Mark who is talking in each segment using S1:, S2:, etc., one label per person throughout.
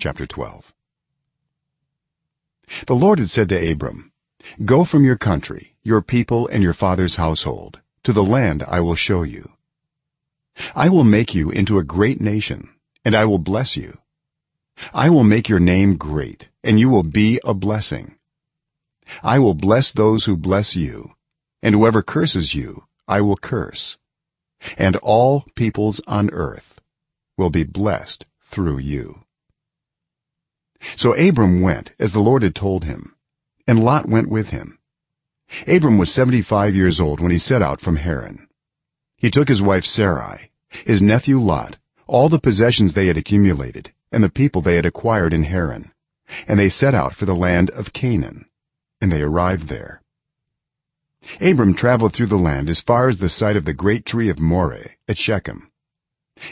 S1: chapter 12 the lord had said to abram go from your country your people and your father's household to the land i will show you. I will make you into a great nation and i will bless you. I will make your name great and you will be a blessing. I will bless those who bless you and whoever curses you i will curse. And all peoples on earth will be blessed through you so abram went as the lord had told him and lot went with him. Abram was 75 years old when he set out from haran. He took his wife sarai his nephew lot all the possessions they had accumulated and the people they had acquired in haran and they set out for the land of canaan and they arrived there. Abram traveled through the land as far as the site of the great tree of moreh at shechem.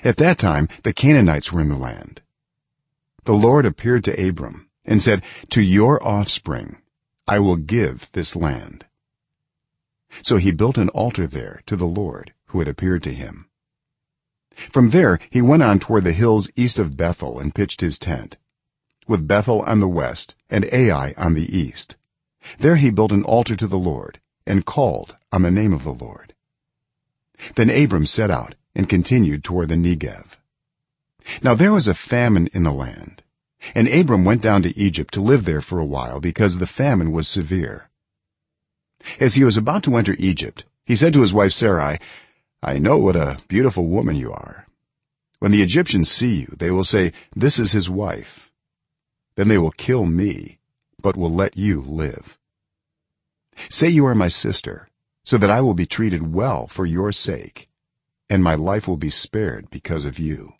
S1: At that time the canaanites were in the land the lord appeared to abram and said to your offspring i will give this land. So he built an altar there to the lord who had appeared to him. From there he went on toward the hills east of bethel and pitched his tent with bethel on the west and ai on the east. There he built an altar to the lord and called on the name of the lord. Then abram set out and continued toward the negev now there was a famine in the land and abram went down to egypt to live there for a while because the famine was severe. As he was about to enter egypt he said to his wife sarai i know what a beautiful woman you are. When the egyptians see you they will say this is his wife then they will kill me but will let you live. Say you are my sister so that i will be treated well for your sake and my life will be spared because of you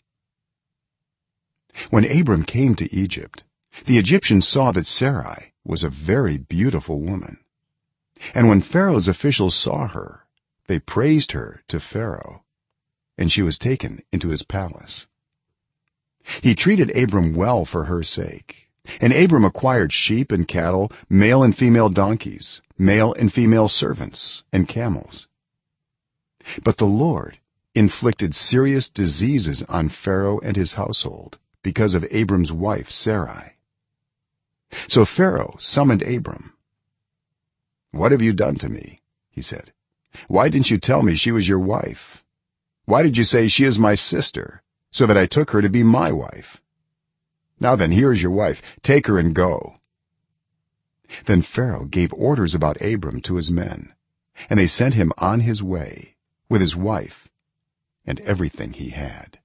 S1: when abram came to egypt the egyptians saw that sarai was a very beautiful woman. And when pharaoh's officials saw her they praised her to pharaoh and she was taken into his palace. He treated abram well for her sake and abram acquired sheep and cattle male and female donkeys male and female servants and camels. But the lord inflicted serious diseases on pharaoh and his household because of abram's wife sarai. So pharaoh summoned abram. What have you done to me? he said. Why didn't you tell me she was your wife? Why did you say she is my sister so that i took her to be my wife? Now then here is your wife. Take her and go. Then pharaoh gave orders about abram to his men and they sent him on his way with his wife and everything he had